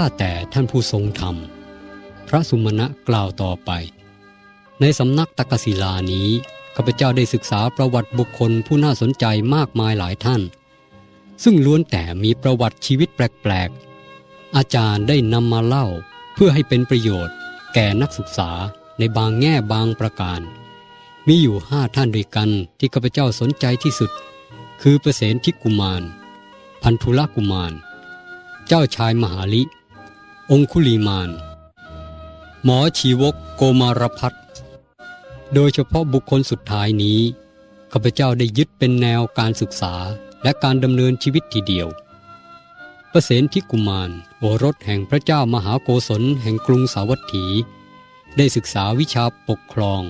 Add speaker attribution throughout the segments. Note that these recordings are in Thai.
Speaker 1: ข้าแต่ท่านผู้ทรงธรรม พระสุมาณะกล่าวต่อไป ในสำนักตะกศิลานี้ข้าพเจ้าได้ศึกษาประวัติบุคคลผู้น่าสนใจมากมายหลายท่าน ซึ่งล้วนแต่มีประวัติชีวิตแปลกๆ อาจารย์ได้นำมาเล่าเพื่อให้เป็นประโยชน์ แก่นักศึกษาในบางแง่บางประการ มีอยู่ห้าท่านด้วยกันที่ข้าพเจ้าสนใจที่สุด คือเปรเสนทิกุมาร พันธุลกุมาร เจ้าชายมหาลิ องคุลีมาน หมอชีวกโกมารพัฒโดยเฉพาะบุคคลสุดท้ายนี้ข้าพเจ้าได้ยึดเป็นแนวการศึกษาและการดำเนินชีวิตทีเดียว ประเสนทิกุมารโอรสแห่งพระเจ้ามหาโกศลแห่งกรุงสาวัตถี ได้ศึกษาวิชาปกครอง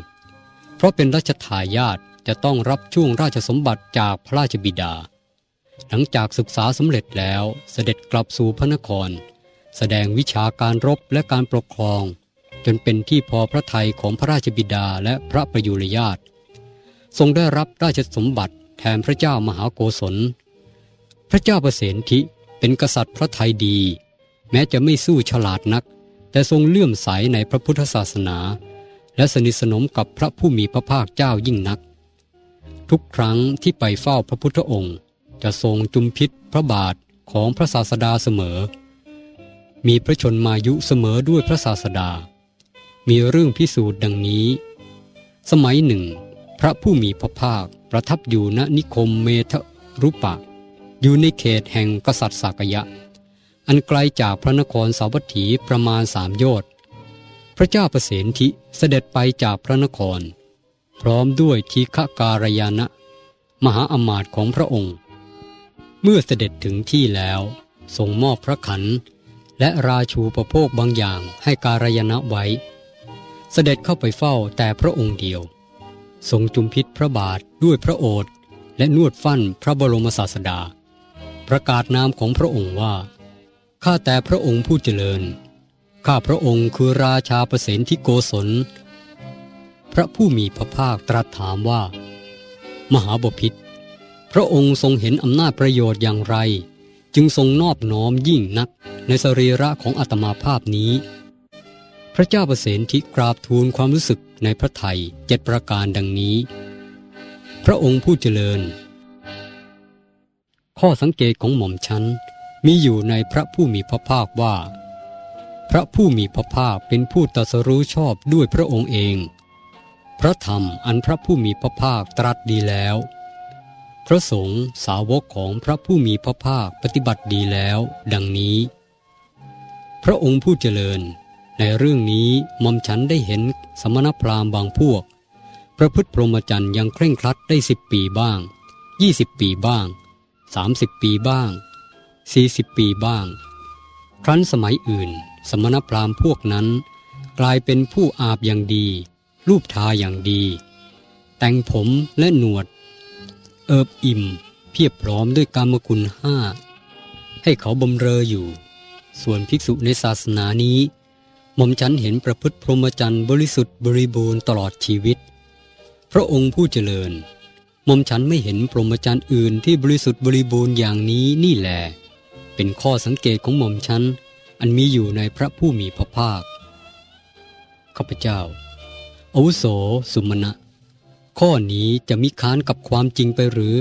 Speaker 1: เพราะเป็นรัชทายาทจะต้องรับช่วงราชสมบัติจากพระราชบิดา หลังจากศึกษาสำเร็จแล้วเสด็จกลับสู่พระนคร แสดงวิชาการรบและการปกครอง จนเป็นที่พอพระทัยของพระราชบิดาและพระประยุรญาตทรงได้รับราชสมบัติแทนพระเจ้ามหาโกศล พระเจ้าประเสนทิเป็นกษัตริย์พระไทยดี แม้จะไม่สู้ฉลาดนัก แต่ทรงเลื่อมใสในพระพุทธศาสนา และสนิทสนมกับพระผู้มีพระภาคเจ้ายิ่งนัก ทุกครั้งที่ไปเฝ้าพระพุทธองค์ จะทรงจุมพิษพระบาทของพระศาสดาเสมอ มีพระชนมายุเสมอด้วยพระศาสดา มีเรื่องพิสูจน์ดังนี้ สมัยหนึ่ง พระผู้มีพระภาคประทับอยู่ณนิคมเมทรุปะ อยู่ในเขตแห่งกษัตริย์สากยะ อันไกลจากพระนครสาวัตถีประมาณสามโยชน์พระเจ้าประเสนทิเสด็จไปจากพระนคร พร้อมด้วยทีฆการยานะ มหาอมาตย์ของพระองค์ เมื่อเสด็จถึงที่แล้วทรงมอบพระขัน และราชูประโภคบางอย่างให้การยานะไว้ เสด็จเข้าไปเฝ้าแต่พระองค์เดียว ทรงจุมพิษพระบาทด้วยพระโอษฐ์และนวดฟั่นพระบรมศาสดา ประกาศนามของพระองค์ว่า ข้าแต่พระองค์ผู้เจริญ ข้าพระองค์คือราชาประเสนที่โกศล พระผู้มีพระภาคตรัสถามว่า มหาบพิษพระองค์ทรงเห็นอำนาจประโยชน์อย่างไร จึงทรงนอบน้อมยิ่งนัก ในสรีระของอัตมาภาพนี้ พระเจ้าประเสนที่กราบทูลความรู้สึกในพระไทยเจ็ดประการดังนี้ พระองค์ผู้เจริญ ข้อสังเกตของหม่อมฉันมีอยู่ในพระผู้มีพระภาคว่า พระผู้มีพระภาคเป็นผู้ตรัสรู้ชอบด้วยพระองค์เอง พระธรรมอันพระผู้มีพระภาคตรัสดีแล้ว พระสงฆ์สาวกของพระผู้มีพระภาคปฏิบัติดีแล้ว ดังนี้ ระองค์ผู้เจริญ ในเรื่องนี้มอมฉันได้เห็นสมณพราหมณ์บางพวก ประพฤติพรหมจรรย์ยังเคร่งครัดได้สิบปีบ้างยี่สิบปีบ้างสามสิบปีบ้างสี่สิบปีบ้าง ครั้นสมัยอื่น สมณพราหมณ์พวกนั้น กลายเป็นผู้อาบอย่างดี รูปทาอย่างดี แต่งผมและหนวด เอิบอิ่ม เพียบพร้อมด้วยกรรมคุณห้าให้เขาบำเรออยู่ ส่วนภิกษุในศาสนานี้หม่อมฉันเห็นประพฤติพรหมจรรย์บริสุทธิ์บริบูรณ์ตลอดชีวิต พระองค์ผู้เจริญหม่อมฉันไม่เห็นพรหมจรรย์อื่นที่บริสุทธิ์บริบูรณ์อย่างนี้นี่แหลเป็นข้อสังเกตของหม่อมฉันอันมีอยู่ในพระผู้มีพระภาคข้าพเจ้าอาวุโสสุมาณะข้อนี้จะมิค้านกับความจริงไปหรือ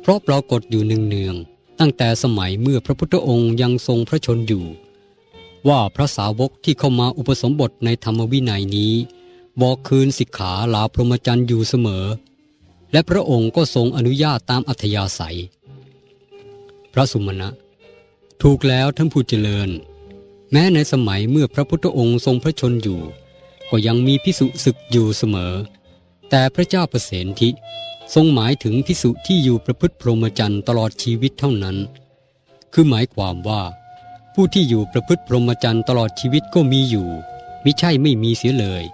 Speaker 1: เพราะปรากฏอยู่เนืองๆ ตั้งแต่สมัยเมื่อพระพุทธองค์ยังทรงพระชนอยู่ ว่าพระสาวกที่เข้ามาอุปสมบทในธรรมวินัยนี้ บอกคืนสิกขาลาพรหมจรรย์อยู่เสมอ และพระองค์ก็ทรงอนุญาตตามอัธยาศัย พระสุมาณะถูกแล้วท่านผู้เจริญ แม้ในสมัยเมื่อพระพุทธองค์ทรงพระชนอยู่ ก็ยังมีพิสุศึกอยู่เสมอ แต่พระเจ้าประเสนทิทรงหมายถึงพิสุที่อยู่ประพฤติพรหมจรรย์ตลอดชีวิตเท่านั้น คือหมายความว่า ผู้ที่อยู่ประพฤติพรหมจรรย์ตลอดชีวิตก็มีอยู่มิใช่ไม่มีเสียเลย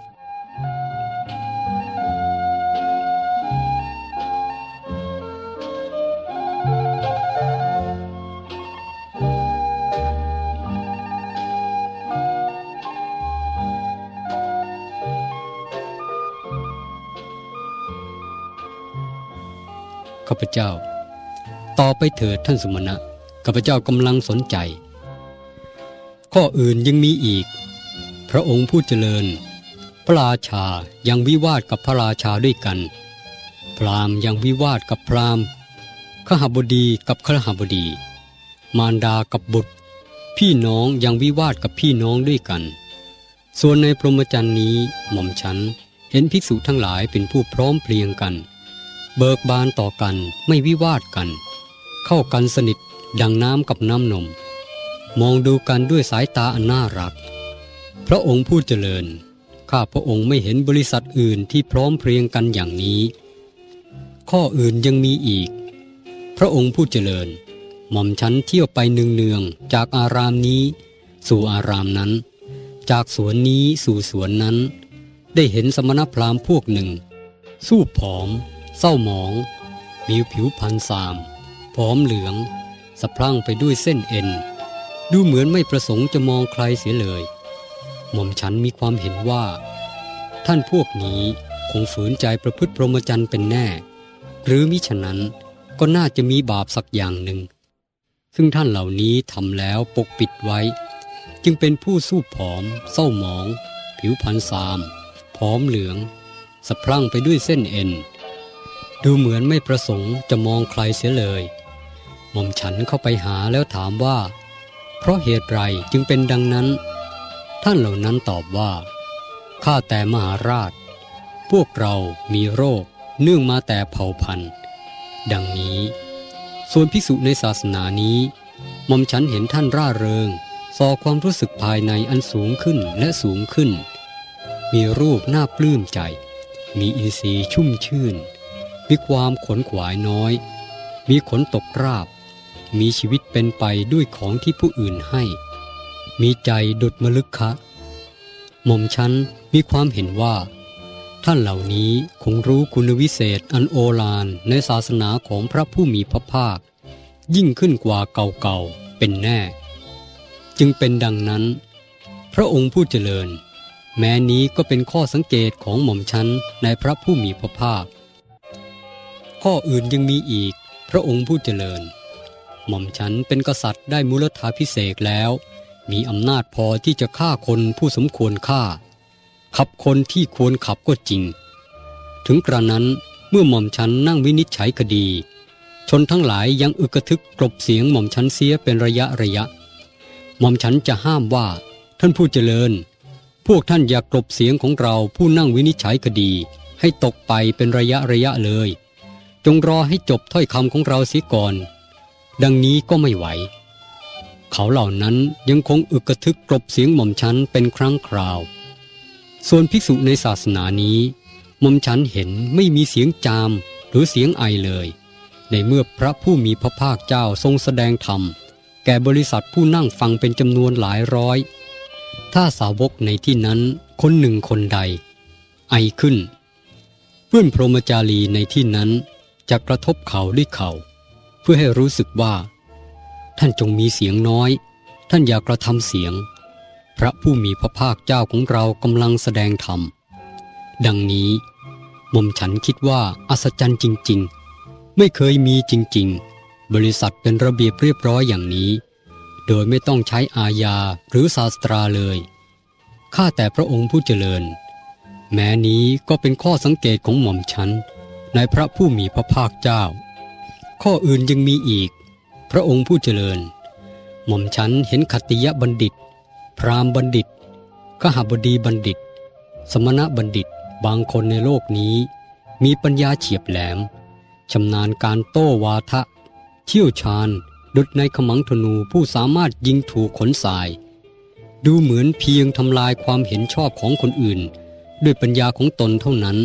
Speaker 1: พเจ้า ต่อไปเถิดท่านสุมณะข้าพเจ้ากำลังสนใจ ข้ออื่นยังมีอีก พระองค์ผู้เจริญ พระราชายังวิวาทกับพระราชาด้วยกัน พราหมณ์ยังวิวาทกับพราหมณ์ขหบดีกับขหบดี มารดากับบุตร พี่น้องยังวิวาทกับพี่น้องด้วยกัน ส่วนในพรหมจรรย์นี้หม่อมฉันเห็นภิกษุทั้งหลายเป็นผู้พร้อมเพรียงกัน เบิกบานต่อกันไม่วิวาทกัน เข้ากันสนิทดังน้ำกับน้ำนม มองดูกันด้วยสายตาอันน่ารัก พระองค์ผู้เจริญ ข้าพระองค์ไม่เห็นบริษัทอื่นที่พร้อมเพรียงกันอย่างนี้ ข้ออื่นยังมีอีก พระองค์ผู้เจริญ หม่อมฉันเที่ยวไปเนืองๆจากอารามนี้ สู่อารามนั้น จากสวนนี้สู่สวนนั้น ได้เห็นสมณพราหมณ์พวกหนึ่ง สู้ผอม เศร้าหมอง มีผิวพันสาม ผอมเหลือง สะพรั่งไปด้วยเส้นเอ็น ดูเหมือนไม่ประสงค์จะมองใครเสียเลย หม่อมฉันมีความเห็นว่า ท่านพวกนี้คงฝืนใจประพฤติพรหมจรรย์เป็นแน่ หรือมิฉะนั้นก็น่าจะมีบาปสักอย่างหนึ่ง ซึ่งท่านเหล่านี้ทำแล้วปกปิดไว้ จึงเป็นผู้สู้ผอม เศร้าหมอง ผิวพันสาม ผอมเหลืองสะพรั่งไปด้วยเส้นเอ็น ดูเหมือนไม่ประสงค์จะมองใครเสียเลย หม่อมฉันเข้าไปหาแล้วถามว่า เพราะเหตุไรจึงเป็นดังนั้น ท่านเหล่านั้นตอบว่าข้าแต่มหาราช พวกเรามีโรค เนื่องมาแต่เผ่าพันธุ์ ดังนี้ ส่วนภิกษุในศาสนานี้หม่อมฉันเห็นท่านร่าเริงสอความรู้สึกภายในอันสูงขึ้นและสูงขึ้น มีรูปน่าปลื้มใจ มีอินทรีย์ชุ่มชื่น มีความขนขวายน้อย มีขนตกราบ มีชีวิตเป็นไปด้วยของที่ผู้อื่นให้ มีใจดุดมลึกคะหม่อมฉันมีความเห็นว่า ท่านเหล่านี้คงรู้คุณวิเศษอันโอฬารในศาสนาของพระผู้มีพระภาค ยิ่งขึ้นกว่าเก่าๆเป็นแน่ จึงเป็นดังนั้น พระองค์ผู้เจริญ แม้นี้ก็เป็นข้อสังเกตของหม่อมฉันในพระผู้มีพระภาค ข้ออื่นยังมีอีก พระองค์ผู้เจริญ หม่อมฉันเป็นกษัตริย์ได้มุลธาพิเศษแล้ว มีอำนาจพอที่จะฆ่าคนผู้สมควรฆ่า ขับคนที่ควรขับก็จริง ถึงกระนั้นเมื่อหม่อมฉันนั่งวินิจฉัยคดี ชนทั้งหลายยังอึกระทึกกลบเสียงหม่อมฉันเสียเป็นระยะระยะ หม่อมฉันจะห้ามว่า ท่านผู้เจริญ พวกท่านอย่ากลบเสียงของเราผู้นั่งวินิจฉัยคดี ให้ตกไปเป็นระยะระยะเลย จงรอให้จบถ้อยคำของเราเสียก่อน ดังนี้ก็ไม่ไหว เขาเหล่านั้นยังคงอึกกระทึกกลบเสียงหม่อมฉันเป็นครั้งคราว ส่วนภิกษุในศาสนานี้หม่อมฉันเห็นไม่มีเสียงจามหรือเสียงไอเลย ในเมื่อพระผู้มีพระภาคเจ้าทรงแสดงธรรม แก่บริษัทผู้นั่งฟังเป็นจำนวนหลายร้อย ถ้าสาวกในที่นั้นคนหนึ่งคนใด ไอขึ้น เพื่อนพรหมจารีในที่นั้น จะกระทบเขาด้วยเขา เพื่อให้รู้สึกว่า ท่านจงมีเสียงน้อย ท่านอย่ากระทำเสียง พระผู้มีพระภาคเจ้าของเรากำลังแสดงธรรม ดังนี้หม่อมฉันคิดว่าอัศจรรย์จริง ๆ ไม่เคยมีจริง ๆ บริษัทเป็นระเบียบเรียบร้อยอย่างนี้ โดยไม่ต้องใช้อาญาหรือศาสตราเลย ข้าแต่พระองค์ผู้เจริญ แม้นี้ก็เป็นข้อสังเกตของหม่อมฉัน ในพระผู้มีพระภาคเจ้า ข้ออื่นยังมีอีก พระองค์ผู้เจริญ หม่อมฉันเห็นขติยบัณฑิต พรามบัณฑิตขหบดีบัณฑิต สมณะบัณฑิตบางคนในโลกนี้ มีปัญญาเฉียบแหลมชำนาญการโต้วาทะ เชี่ยวชาญ ดุดในขมังธนูผู้สามารถยิงถูกขนสาย ดูเหมือนเพียงทำลายความเห็นชอบของคนอื่น ด้วยปัญญาของตนเท่านั้น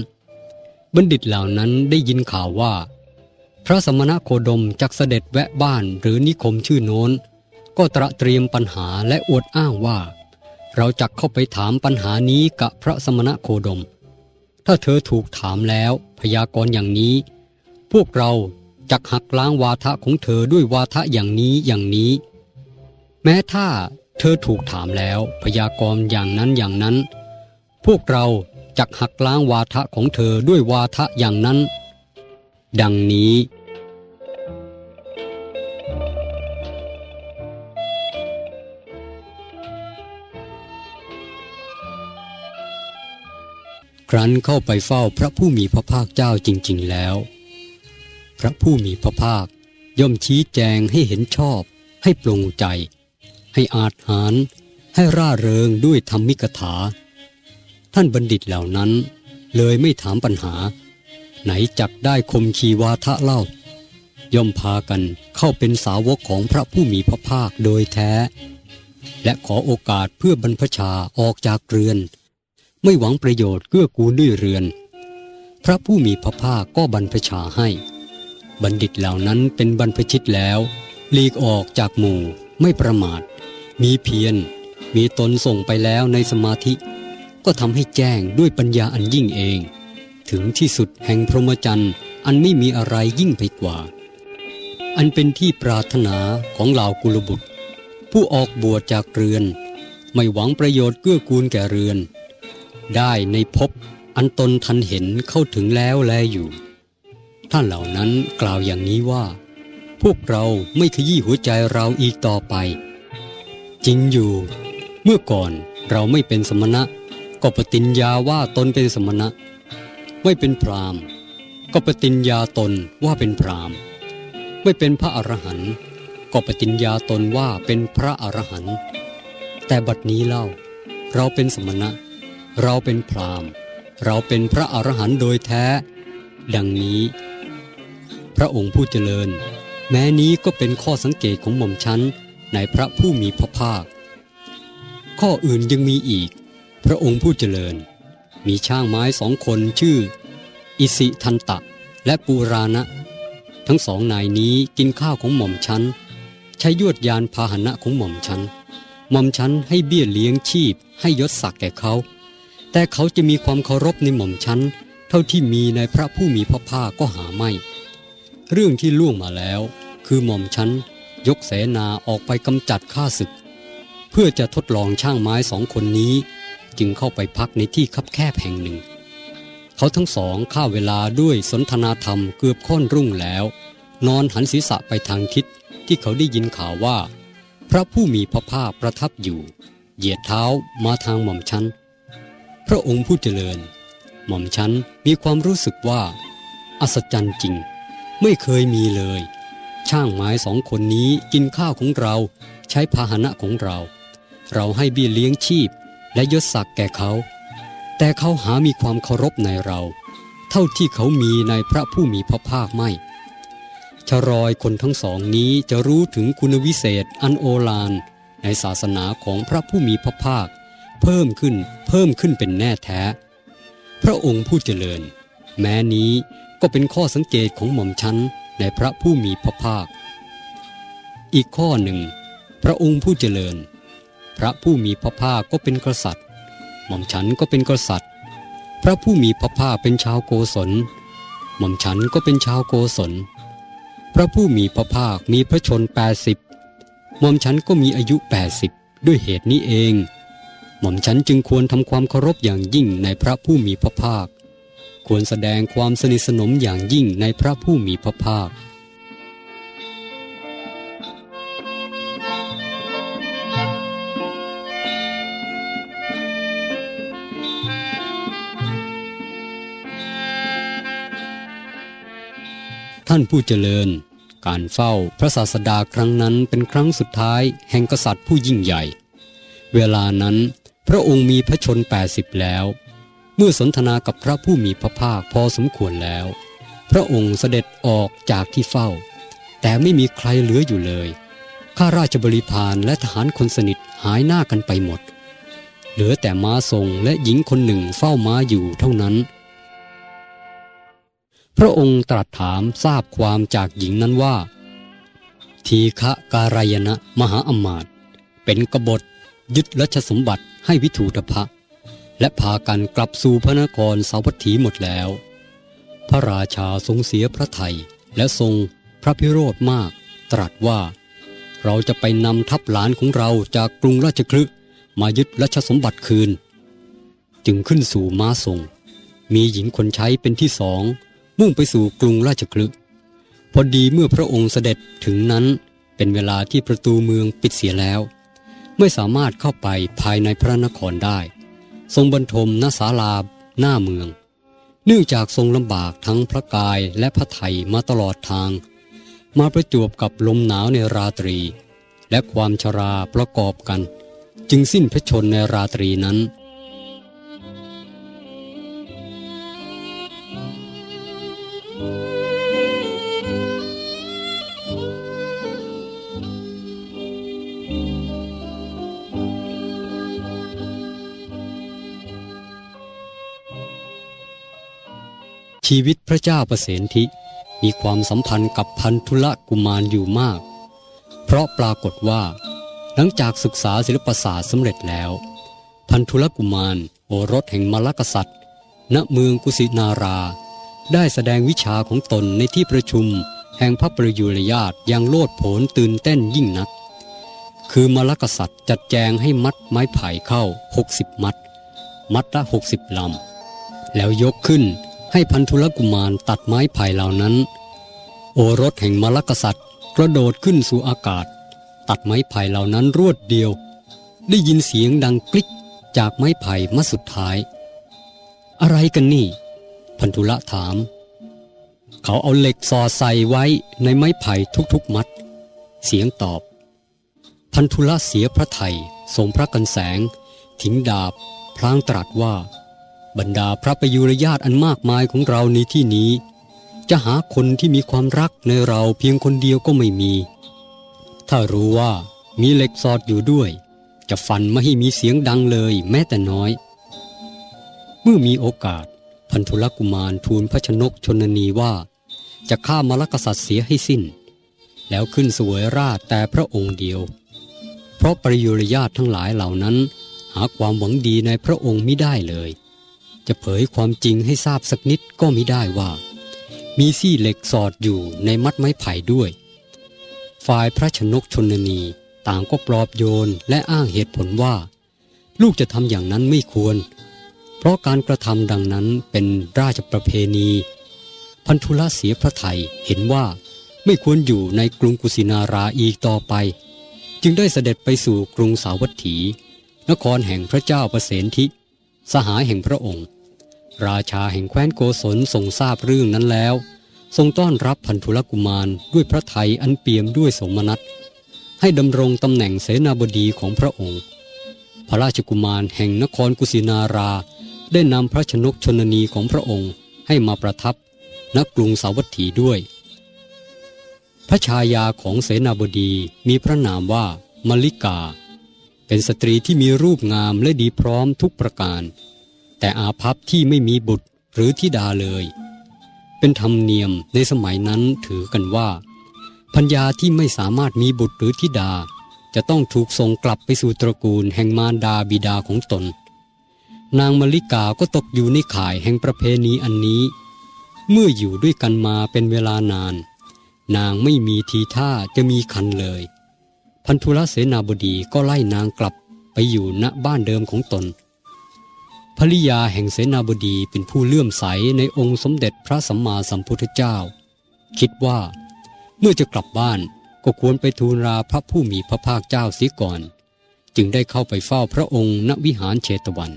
Speaker 1: บัณฑิตเหล่านั้นได้ยินข่าวว่า พระสมณโคดมจักเสด็จแวะบ้านหรือนิคมชื่อโน้น ก็ตระเตรียมปัญหาและอวดอ้างว่า เราจักเข้าไปถามปัญหานี้กับพระสมณโคดม ถ้าเธอถูกถามแล้วพยากรณ์อย่างนี้ พวกเราจักหักล้างวาทะของเธอด้วยวาทะอย่างนี้อย่างนี้ แม้ถ้าเธอถูกถามแล้วพยากรณ์อย่างนั้นอย่างนั้น พวกเรา จักหักล้างวาทะของเธอด้วยวาทะอย่างนั้น ดังนี้ ครั้นเข้าไปเฝ้าพระผู้มีพระภาคเจ้าจริง ๆแล้ว พระผู้มีพระภาคย่อมชี้แจงให้เห็นชอบ ให้ปรงใจ ให้อาจหาร ให้ร่าเริงด้วยธรรมิกถา ท่านบัณฑิตเหล่านั้น เลยไม่ถามปัญหา ไหนจักได้คมคีวาทะเล่า ย่อมพากันเข้าเป็นสาวกของพระผู้มีพระภาคโดยแท้ และขอโอกาสเพื่อบรรพชาออกจากเรือน ไม่หวังประโยชน์เกื้อกูลด้วยเรือน พระผู้มีพระภาคก็บรรพชาให้ บัณฑิตเหล่านั้นเป็นบรรพชิตแล้วหลีกออกจากหมู่ไม่ประมาท มีเพียรมีตนส่งไปแล้วในสมาธิ ก็ทำให้แจ้งด้วยปัญญาอันยิ่งเอง ถึงที่สุดแห่งพรหมจรรย์อันไม่มีอะไรยิ่งไปกว่า อันเป็นที่ปรารถนาของเหล่ากุลบุตร ผู้ออกบวชจากเรือน ไม่หวังประโยชน์เกื้อกูลแก่เรือน ได้ในภพอันตนทันเห็นเข้าถึงแล้วแลอยู่ท่านเหล่านั้นกล่าวอย่างนี้ว่า พวกเราไม่ขยี้หัวใจเราอีกต่อไป จริงอยู่ เมื่อก่อนเราไม่เป็นสมณะ ก็ปฏิญญาว่าตนเป็นสมณะ ไม่เป็นพรามก็ปฏิญญาตนว่าเป็นพรามไม่เป็นพระอรหันต์ก็ปฏิญญาตนว่าเป็นพระอรหันต์แต่บัดนี้เล่า เราเป็นสมณะ เราเป็นพรามเราเป็นพระอรหันต์โดยแท้ ดังนี้ พระองค์ผู้เจริญ แม้นี้ก็เป็นข้อสังเกตของหม่อมชั้นในพระผู้มีพระภาค ข้ออื่นยังมีอีก พระองค์ผู้เจริญ มีช่างไม้สองคนชื่อ อิสิทันตะ และปูรานะทั้งสองนายนี้กินข้าวของหม่อมชั้น ใช้ยวดยานพาหนะของหม่อมชั้น หม่อมชั้นให้เบี้ยเลี้ยงชีพ ให้ยศศักดิ์แก่เขา แต่เขาจะมีความเคารพในหม่อมชั้น เท่าที่มีในพระผู้มีพระภาคก็หาไม่ เรื่องที่ล่วงมาแล้ว คือหม่อมชั้น ยกเสนาออกไปกำจัดข้าศึก เพื่อจะทดลองช่างไม้สองคนนี้ จึงเข้าไปพักในที่คับแคบแห่งหนึ่ง เขาทั้งสองฆ่าเวลาด้วยสนทนาธรรมเกือบค่อนรุ่งแล้ว นอนหันศีรษะไปทางทิศที่เขาได้ยินข่าวว่า พระผู้มีพระภาคประทับอยู่ เหยียดเท้ามาทางหม่อมชั้น พระองค์ผู้เจริญ หม่อมชั้นมีความรู้สึกว่า อัศจรรย์จริง ไม่เคยมีเลย ช่างไม้สองคนนี้กินข้าวของเราใช้พาหนะของเรา เราให้เบี้ยเลี้ยงชีพ และยศศักดิ์แก่เขา แต่เขาหามีความเคารพในเรา เท่าที่เขามีในพระผู้มีพระภาคไม่ชรอยคนทั้งสองนี้จะรู้ถึงคุณวิเศษอันโอฬารในศาสนาของพระผู้มีพระภาค เพิ่มขึ้นเพิ่มขึ้นเป็นแน่แท้ พระองค์ผู้เจริญ แม้นี้ก็เป็นข้อสังเกตของหม่อมชั้นในพระผู้มีพระภาค อีกข้อหนึ่ง พระองค์ผู้เจริญ พระผู้มีพระภาคก็เป็นกษัตริย์ หม่อมฉันก็เป็นกษัตริย์ พระผู้มีพระภาคเป็นชาวโกศล หม่อมฉันก็เป็นชาวโกศล พระผู้มีพระภาคมีพระชนแปดสิบหม่อมฉันก็มีอายุแปดสิบด้วยเหตุนี้เอง หม่อมฉันจึงควรทำความเคารพอย่างยิ่งในพระผู้มีพระภาค ควรแสดงความสนิทสนมอย่างยิ่งในพระผู้มีพระภาค ท่านผู้เจริญ การเฝ้าพระศาสดาครั้งนั้นเป็นครั้งสุดท้ายแห่งกษัตริย์ผู้ยิ่งใหญ่ เวลานั้นพระองค์มีพระชน 80 แล้ว เมื่อสนทนากับพระผู้มีพระภาคพอสมควรแล้ว พระองค์เสด็จออกจากที่เฝ้า แต่ไม่มีใครเหลืออยู่เลยข้าราชบริพารและทหารคนสนิทหายหน้ากันไปหมด เหลือแต่ม้าทรงและหญิงคนหนึ่งเฝ้าม้าอยู่เท่านั้น พระองค์ตรัสถามทราบความจากหญิงนั้นว่า ทีฆะการายณะมหาอมาตเป็นกบฏยึดรัชสมบัติให้วิถูทพะ และพากันกลับสู่พระนครสาวัตถีหมดแล้ว พระราชาทรงเสียพระไทยและทรงพระพิโรธมาก ตรัสว่า เราจะไปนำทัพหลานของเราจากกรุงราชคลึมายึดรัชสมบัติคืน จึงขึ้นสู่ม้าทรง มีหญิงคนใช้เป็นที่สอง มุ่งไปสู่กรุงราชคลึพอดีเมื่อพระองค์เสด็จถึงนั้นเป็นเวลาที่ประตูเมืองปิดเสียแล้ว ไม่สามารถเข้าไปภายในพระนครได้ ทรงบรรทมณศาลาหน้าเมือง เนื่องจากทรงลำบากทั้งพระกายและพระไทยมาตลอดทาง มาประจวบกับลมหนาวในราตรี และความชราประกอบกัน จึงสิ้นพระชนในราตรีนั้น ชีวิตพระเจ้าประเสนทิมีความสัมพันธ์กับพันธุละกุมารอยู่มาก เพราะปรากฏว่า หลังจากศึกษาศิลปศาสตร์สำเร็จแล้ว พันธุละกุมารโอรสแห่งมลกษัตริย์ ณเมืองกุสินารา ได้แสดงวิชาของตนในที่ประชุม แห่งพระประยุรญาตอย่างโลดโผนตื่นเต้นยิ่งนัก คือมลกษัตริย์จัดแจงให้มัดไม้ไผ่เข้า 60 มัด มัดละ 60 ลำ แล้วยกขึ้นให้พันธุลกุมารตัดไม้ไผ่เหล่านั้น โอรสแห่งมลกษัตริย์กระโดดขึ้นสู่อากาศ ตัดไม้ไผ่เหล่านั้นรวดเดียว ได้ยินเสียงดังกลิกจากไม้ไผ่มาสุดท้าย อะไรกันนี่ พันธุละถาม เขาเอาเหล็กสอดใส่ไว้ในไม้ไผ่ทุกๆมัด เสียงตอบ พันธุละเสียพระไทยทรงพระกันแสงทิ้งดาบ พลางตรัสว่า บรรดาพระประยุรญาติอันมากมายของเราในที่นี้ จะหาคนที่มีความรักในเราเพียงคนเดียวก็ไม่มี ถ้ารู้ว่ามีเหล็กสอดอยู่ด้วย จะฟันไม่ให้มีเสียงดังเลยแม้แต่น้อย เมื่อมีโอกาส พันธุลกุมารทูลพระชนกชนนีว่า จะฆ่ามรกษัตริย์เสียให้สิ้น แล้วขึ้นสวยราชแต่พระองค์เดียว เพราะปริยุรญาตทั้งหลายเหล่านั้น หาความหวังดีในพระองค์ไม่ได้เลย จะเผยความจริงให้ทราบสักนิดก็มิได้ว่า มีซี่เหล็กสอดอยู่ในมัดไม้ไผ่ด้วย ฝ่ายพระชนกชนนีต่างก็ปลอบโยนและอ้างเหตุผลว่า ลูกจะทำอย่างนั้นไม่ควร ราะการกระทำดังนั้นเป็นราชประเพณี พันธุละเสียพระไทยเห็นว่าไม่ควรอยู่ในกรุงกุสินาราอีกต่อไป จึงได้เสด็จไปสู่กรุงสาวัตถี นครแห่งพระเจ้าประเสนทิ สหายแห่งพระองค์ ราชาแห่งแคว้นโกศลทรงทราบเรื่องนั้นแล้ว ทรงต้อนรับพันธุลกุมารด้วยพระไทยอันเปี่ยมด้วยสมนัตให้ดำรงตำแหน่งเสนาบดีของพระองค์ พระราชกุมารแห่งนครกุสินารา ได้นำพระชนกชนนีของพระองค์ให้มาประทับณกรุงสาวัตถีด้วย พระชายาของเสนาบดีมีพระนามว่า มลิกา เป็นสตรีที่มีรูปงามและดีพร้อมทุกประการ แต่อาภัพที่ไม่มีบุตรหรือธิดาเลย เป็นธรรมเนียมในสมัยนั้นถือกันว่าพัญญาที่ไม่สามารถมีบุตรหรือธิดา จะต้องถูกส่งกลับไปสู่ตระกูลแห่งมารดาบิดาของตน นางมลิกาก็ตกอยู่ในข่ายแห่งประเพณีอันนี้ เมื่ออยู่ด้วยกันมาเป็นเวลานาน นางไม่มีทีท่าจะมีคันเลย พันธุลเสนาบดีก็ไล่นางกลับไปอยู่ณบ้านเดิมของตนภริยาแห่งเสนาบดีเป็นผู้เลื่อมใสในองค์สมเด็จพระสัมมาสัมพุทธเจ้า คิดว่าเมื่อจะกลับบ้านก็ควรไปทูลราพระผู้มีพระภาคเจ้าเสียก่อน จึงได้เข้าไปเฝ้าพระองค์ณวิหารเชตวัน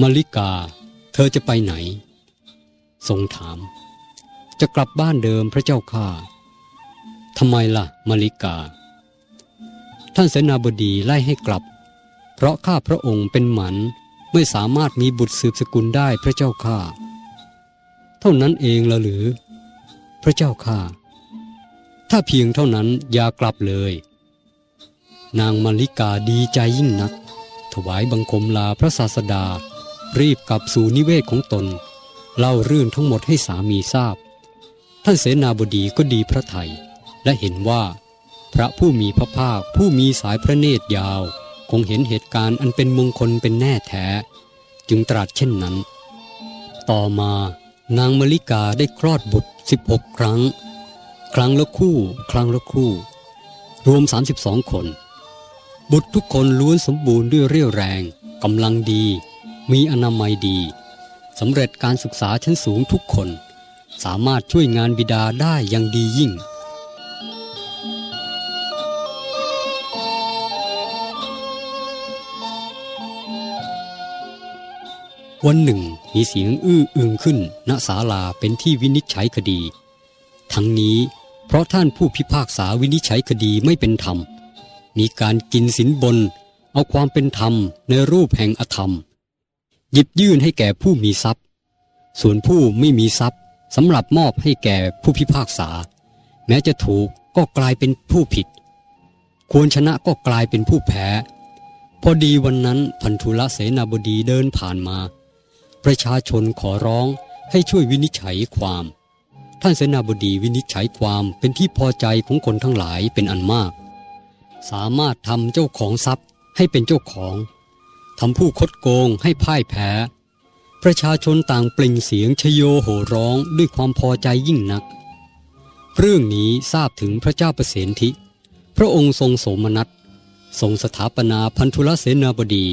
Speaker 1: มาริกา เธอจะไปไหน ทรงถาม จะกลับบ้านเดิมพระเจ้าข้าทำไมล่ะมาริกา ท่านเสนาบดีไล่ให้กลับ เพราะข้าพระองค์เป็นหมันไม่สามารถมีบุตรสืบสกุลได้พระเจ้าข้าเท่านั้นเองละหรือ พระเจ้าข้าถ้าเพียงเท่านั้นอย่ากลับเลย นางมาริกาดีใจยิ่งนัก ถวายบังคมลาพระศาสดา รีบกลับสู่นิเวศของตน เล่าเรื่องทั้งหมดให้สามีทราบ ท่านเสนาบดีก็ดีพระไทย และเห็นว่า พระผู้มีพระภาคผู้มีสายพระเนตรยาว คงเห็นเหตุการณ์อันเป็นมงคลเป็นแน่แท้ จึงตรัสเช่นนั้น ต่อมานางมลิกาได้คลอดบุตร 16 ครั้ง ครั้งละคู่ ครั้งละคู่ รวม 32 คน บุตรทุกคนล้วนสมบูรณ์ด้วยเรี่ยวแรงกำลังดี มีอนามัยดีสำเร็จการศึกษาชั้นสูงทุกคน สามารถช่วยงานบิดาได้อย่างดียิ่ง วันหนึ่งมีเสียงอื้ออึงขึ้นณศาลาเป็นที่วินิจฉัยคดี ทั้งนี้เพราะท่านผู้พิพากษาวินิจฉัยคดีไม่เป็นธรรม มีการกินสินบน เอาความเป็นธรรมในรูปแห่งอธรรม หยิบยื่นให้แก่ผู้มีทรัพย์ ส่วนผู้ไม่มีทรัพย์สำหรับมอบให้แก่ผู้พิพากษา แม้จะถูกก็กลายเป็นผู้ผิด ควรชนะก็กลายเป็นผู้แพ้ พอดีวันนั้นพันธุลเสนาบดีเดินผ่านมา ประชาชนขอร้องให้ช่วยวินิจฉัยความ ท่านเสนาบดีวินิจฉัยความเป็นที่พอใจของคนทั้งหลายเป็นอันมาก สามารถทำเจ้าของทรัพย์ให้เป็นเจ้าของ ทำผู้คดโกงให้พ่ายแพ้ ประชาชนต่างเปล่งเสียงชโยโห่ร้องด้วยความพอใจยิ่งนัก เรื่องนี้ทราบถึงพระเจ้าประเสนทิพระองค์ทรงโสมนัสทรงสถาปนาพันธุลเสนาบดี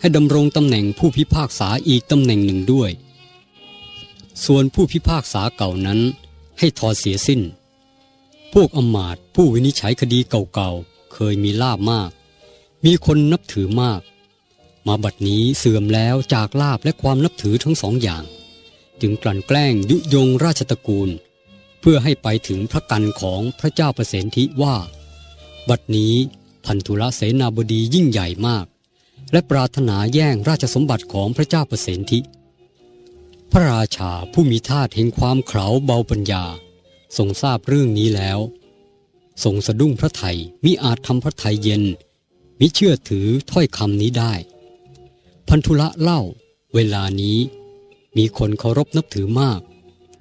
Speaker 1: ให้ดำรงตำแหน่งผู้พิพากษาอีกตำแหน่งหนึ่งด้วย ส่วนผู้พิพากษาเก่านั้นให้ถอดเสียสิ้น พวกอมาตย์ผู้วินิจฉัยคดีเก่าๆเคยมีลาบมาก มีคนนับถือมาก มาบัดนี้เสื่อมแล้วจากลาบและความนับถือทั้งสองอย่าง จึงกลั่นแกล้งยุยงราชตระกูล เพื่อให้ไปถึงพระกันของพระเจ้าประเสนทิว่า บัดนี้พันธุระเสนาบดียิ่งใหญ่มาก และปรารถนาแย่งราชสมบัติของพระเจ้าประเสนทิ พระราชาผู้มีท่าแห่งความเขลาเบาปัญญา ทรงทราบเรื่องนี้แล้ว ทรงสะดุ้งพระไทยมิอาจทำพระไทยเย็น มิเชื่อถือถ้อยคำนี้ได้ พันธุละเล่า เวลานี้ มีคนเคารพนับถือมาก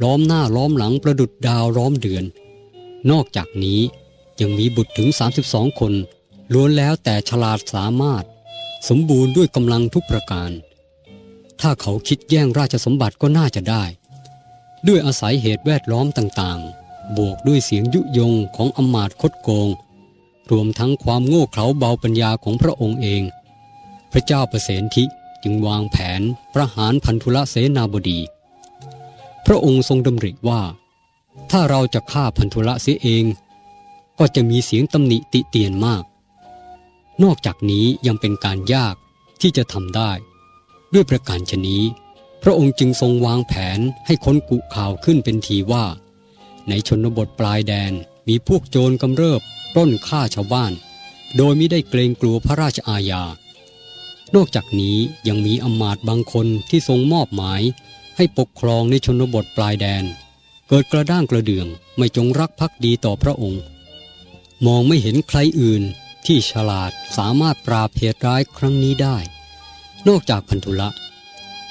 Speaker 1: ล้อมหน้าล้อมหลังประดุดดาวล้อมเดือน นอกจากนี้ยังมีบุตรถึง 32 คน ล้วนแล้วแต่ฉลาดสามารถ สมบูรณ์ด้วยกำลังทุกประการ ถ้าเขาคิดแย่งราชสมบัติก็น่าจะได้ ด้วยอาศัยเหตุแวดล้อมต่างๆ บวกด้วยเสียงยุยงของอมาตย์คดโกง รวมทั้งความโง่เขลาเบาปัญญาของพระองค์เอง พระเจ้าประเสนทิจึงวางแผนประหารพันธุละเสนาบดี พระองค์ทรงดำริว่า ถ้าเราจะฆ่าพันธุละเสียเอง ก็จะมีเสียงตำหนิติเตียนมาก นอกจากนี้ยังเป็นการยากที่จะทำได้ ด้วยประการชนี้ พระองค์จึงทรงวางแผนให้ค้นกุข่าวขึ้นเป็นทีว่า ในชนบทปลายแดนมีพวกโจรกำเริบปล้นฆ่าชาวบ้าน โดยไม่ได้เกรงกลัวพระราชอาญา นอกจากนี้ยังมีอำมาตย์บางคนที่ทรงมอบหมาย ให้ปกครองในชนบทปลายแดน เกิดกระด้างกระเดืองไม่จงรักภักดีต่อพระองค์ มองไม่เห็นใครอื่นที่ฉลาดสามารถปราบเหตุร้ายครั้งนี้ได้ นอกจากพันธุละ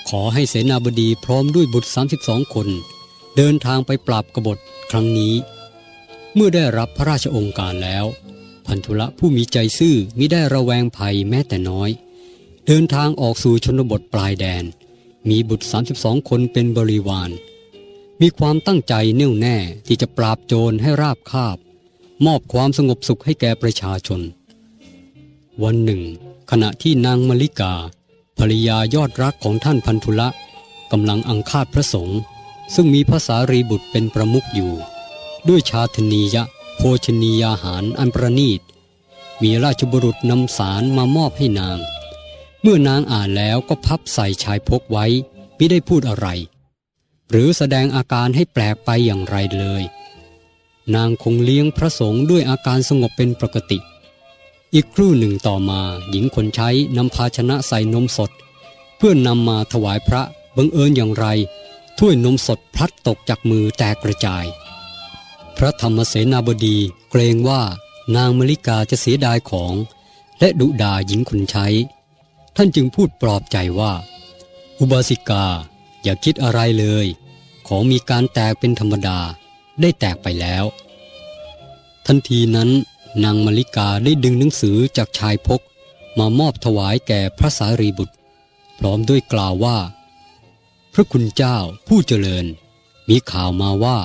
Speaker 1: ขอให้เสนาบดีพร้อมด้วยบุตร 32 คน เดินทางไปปราบกบฏครั้งนี้ เมื่อได้รับพระราชองค์การแล้ว พันธุละผู้มีใจซื่อมิได้ระแวงภัยแม้แต่น้อย เดินทางออกสู่ชนบทปลายแดน มีบุตร 32 คนเป็นบริวาร มีความตั้งใจแน่วแน่ที่จะปราบโจรให้ราบคาบ มอบความสงบสุขให้แก่ประชาชน วันหนึ่ง ขณะที่นางมลิกา ภรรยายอดรักของท่านพันธุละกำลังอังคาดพระสงฆ์ซึ่งมีภาษารีบุตรเป็นประมุขอยู่ ด้วยชาธนียะ โภชนียาหารอันประณีต มีราชบุรุษนำสารมามอบให้นาง เมื่อนางอ่านแล้วก็พับใส่ชายพกไว้ไม่ได้พูดอะไร หรือแสดงอาการให้แปลกไปอย่างไรเลย นางคงเลี้ยงพระสงฆ์ด้วยอาการสงบเป็นปกติ อีกครู่หนึ่งต่อมาหญิงคนใช้นำภาชนะใส่นมสด เพื่อนนำมาถวายพระบังเอิญอย่างไร ถ้วยนมสดพลัดตกจากมือแตกกระจาย พระธรรมเสนาบดีเกรงว่านางมลิกาจะเสียดายของ และดุด่าหญิงคนใช้ ท่านจึงพูดปลอบใจว่า อุบาสิกาอย่าคิดอะไรเลย ของมีการแตกเป็นธรรมดาได้แตกไปแล้ว ทันทีนั้นนางมลิกาได้ดึงหนังสือจากชายพกมามอบถวายแก่พระสารีบุตร พร้อมด้วยกล่าวว่า พระคุณเจ้าผู้เจริญ มีข่าวมาว่า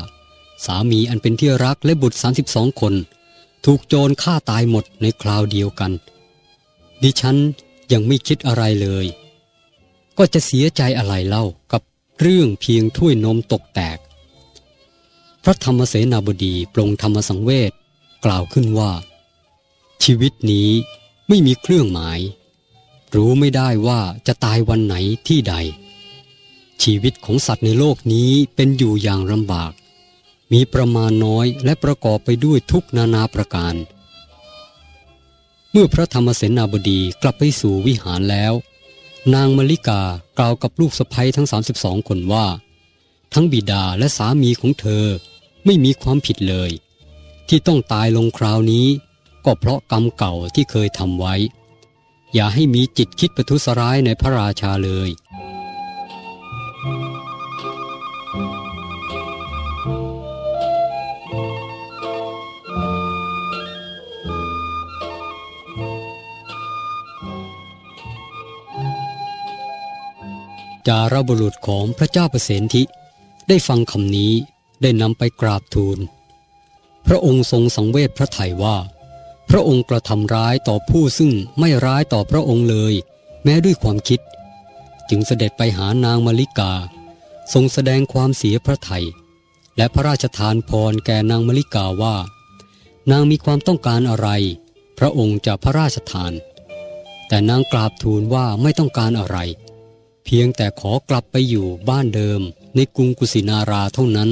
Speaker 1: สามีอันเป็นที่รักและบุตร 32 คน ถูกโจรฆ่าตายหมดในคราวเดียวกัน ดิฉัน ยังไม่คิดอะไรเลย ก็จะเสียใจอะไรเล่ากับเรื่องเพียงถ้วยนมตกแตก พระธรรมเสนาบดีปรงธรรมสังเวชกล่าวขึ้นว่า ชีวิตนี้ไม่มีเครื่องหมาย รู้ไม่ได้ว่าจะตายวันไหนที่ใด ชีวิตของสัตว์ในโลกนี้เป็นอยู่อย่างลำบาก มีประมาณน้อยและประกอบไปด้วยทุกนานาประการ เมื่อพระธรรมเสนาบดีกลับไปสู่วิหารแล้ว นางมลิกากล่าวกับลูกสะใภ้ทั้ง 32 คนว่า ทั้งบิดาและสามีของเธอไม่มีความผิดเลย ที่ต้องตายลงคราวนี้ ก็เพราะกรรมเก่าที่เคยทำไว้ อย่าให้มีจิตคิดประทุษร้ายในพระราชาเลย จารบุรุษของพระเจ้าประเสนทิ ได้ฟังคำนี้ได้นำไปกราบทูล พระองค์ทรงสังเวชพระไถยว่า พระองค์กระทำร้ายต่อผู้ซึ่งไม่ร้ายต่อพระองค์เลย แม้ด้วยความคิด จึงเสด็จไปหานางมาริกา ทรงแสดงความเสียพระไถยและพระราชทานพรแก่นางมาริกาว่า นางมีความต้องการอะไร พระองค์จะพระราชทาน แต่นางกราบทูลว่าไม่ต้องการอะไร เพียงแต่ขอกลับไปอยู่บ้านเดิมในกรุงกุสินาราเท่านั้น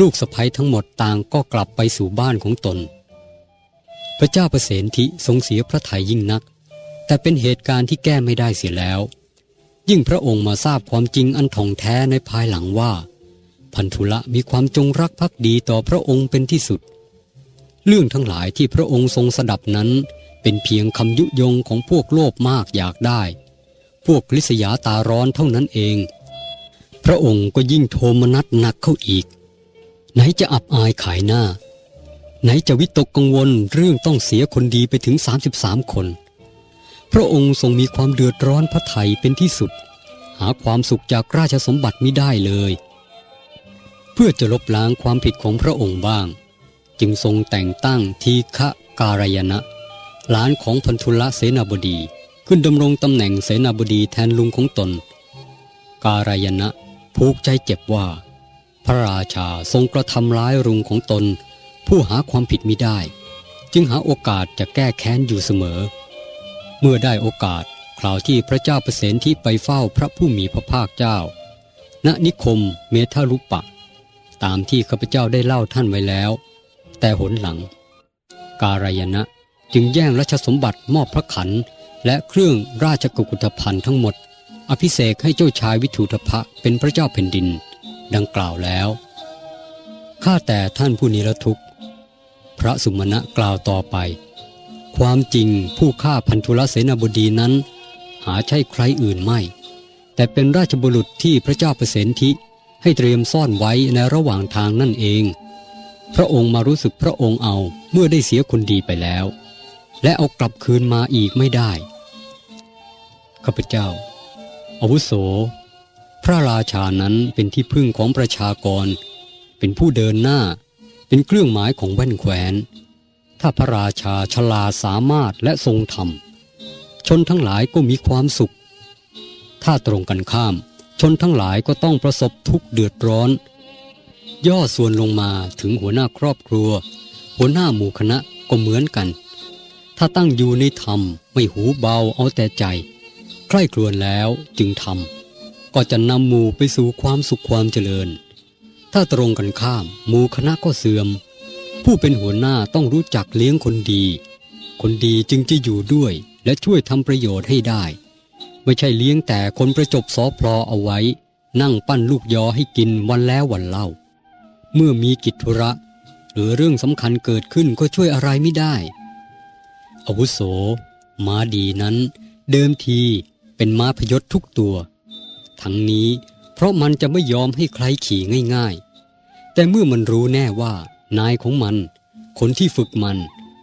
Speaker 1: ลูกสะพ้ยทั้งหมดต่างก็กลับไปสู่บ้านของตน พระเจ้าประเสนทิทรงเสียพระทัยยิ่งนัก แต่เป็นเหตุการณ์ที่แก้ไม่ได้เสียแล้ว ยิ่งพระองค์มาทราบความจริงอันท่องแท้ในภายหลังว่า พันธุละมีความจงรักภักดีต่อพระองค์เป็นที่สุด เรื่องทั้งหลายที่พระองค์ทรงสดับนั้น เป็นเพียงคำยุยงของพวกโลภมากอยากได้ พวกลิษยาตาร้อนเท่านั้นเอง พระองค์ก็ยิ่งโทมนัสหนักเข้าอีก ไหนจะอับอายขายหน้า ไหนจะวิตกกังวลเรื่องต้องเสียคนดีไปถึง 33 คน พระองค์ทรงมีความเดือดร้อนพระไทยเป็นที่สุด หาความสุขจากราชสมบัติไม่ได้เลย เพื่อจะลบล้างความผิดของพระองค์บ้าง จึงทรงแต่งตั้งทีฆะการยนะหลานของพันธุลเสนาบดี ขึ้นดำรงตำแหน่งเสนาบดีแทนลุงของตน การายณะผูกใจเจ็บว่า พระราชาทรงกระทำร้ายลุงของตน ผู้หาความผิดมิได้ จึงหาโอกาสจะแก้แค้นอยู่เสมอ เมื่อได้โอกาสคราวที่พระเจ้าเปรตที่ไปเฝ้าพระผู้มีพระภาคเจ้า ณนิคมเมทารุปะ ตามที่ข้าพเจ้าได้เล่าท่านไว้แล้ว แต่หนหลัง การายณะจึงแย่งรัชสมบัติมอบพระขัน และเครื่องราชกุกุฏภัณฑ์ทั้งหมด อภิเษกให้เจ้าชายวิถุทพะเป็นพระเจ้าแผ่นดิน ดังกล่าวแล้ว ข้าแต่ท่านผู้นิรทุกข์ พระสุมาณะกล่าวต่อไป ความจริงผู้ฆ่าพันธุลเสนาบดีนั้น หาใช่ใครอื่นไม่ แต่เป็นราชบุรุษที่พระเจ้าเปรตทิให้เตรียมซ่อนไว้ในระหว่างทางนั่นเอง พระองค์มารู้สึกพระองค์เอาเมื่อได้เสียคนดีไปแล้ว และเอากลับคืนมาอีกไม่ได้ ข้าพเจ้า อาวุโส พระราชานั้นเป็นที่พึ่งของประชากร เป็นผู้เดินหน้า เป็นเครื่องหมายของแว่นแขวนถ้าพระราชาฉลาดสามารถและทรงธรรม ชนทั้งหลายก็มีความสุข ถ้าตรงกันข้าม ชนทั้งหลายก็ต้องประสบทุกข์เดือดร้อน ย่อส่วนลงมาถึงหัวหน้าครอบครัว หัวหน้าหมู่คณะก็เหมือนกันถ้าตั้งอยู่ในธรรมไม่หูเบาเอาแต่ใจ ใคร่ครวญแล้วจึงทำก็จะนำหมู่ไปสู่ความสุขความเจริญ ถ้าตรงกันข้ามหมู่คณะก็เสื่อม ผู้เป็นหัวหน้าต้องรู้จักเลี้ยงคนดี คนดีจึงจะอยู่ด้วยและช่วยทำประโยชน์ให้ได้ ไม่ใช่เลี้ยงแต่คนประจบสอพลอเอาไว้ นั่งปั้นลูกยอให้กินวันแล้ววันเล่า เมื่อมีกิจธุระ หรือเรื่องสำคัญเกิดขึ้นก็ช่วยอะไรไม่ได้อาวุโสมาดีนั้น เดิมที เป็นม้าพยศทุกตัว ทั้งนี้เพราะมันจะไม่ยอมให้ใครขี่ง่าย ๆ แต่เมื่อมันรู้แน่ว่านายของมัน คนที่ฝึกมัน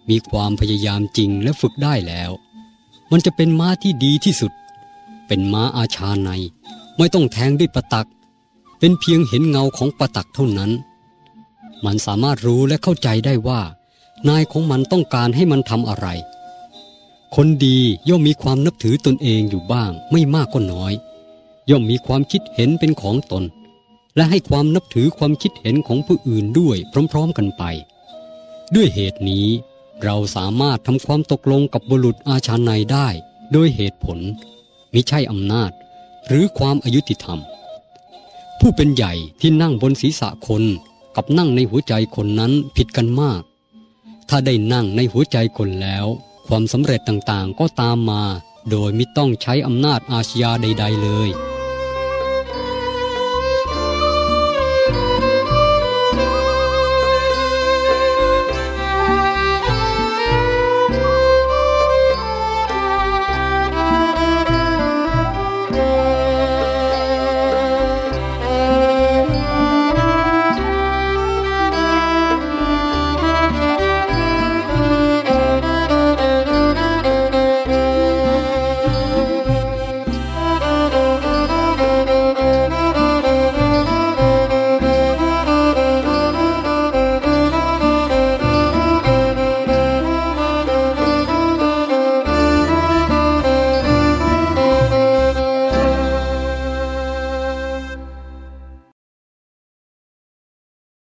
Speaker 1: มีความพยายามจริงและฝึกได้แล้ว มันจะเป็นม้าที่ดีที่สุด เป็นม้าอาชาใน ไม่ต้องแทงด้วยประตัก เป็นเพียงเห็นเงาของประตักเท่านั้น มันสามารถรู้และเข้าใจได้ว่า นายของมันต้องการให้มันทำอะไร คนดีย่อมมีความนับถือตนเองอยู่บ้าง ไม่มากก็น้อย ย่อมมีความคิดเห็นเป็นของตน และให้ความนับถือความคิดเห็นของผู้อื่นด้วยพร้อมๆกันไป ด้วยเหตุนี้ เราสามารถทำความตกลงกับบุรุษอาชาในได้โดยเหตุผลมิใช่อำนาจ หรือความอายุติธรรม ผู้เป็นใหญ่ที่นั่งบนศีรษะคนกับนั่งในหัวใจคนนั้นผิดกันมาก ถ้าได้นั่งในหัวใจคนแล้ว ความสำเร็จต่างๆก็ตามมา โดยไม่ต้องใช้อำนาจอาชญาใด ๆ เลย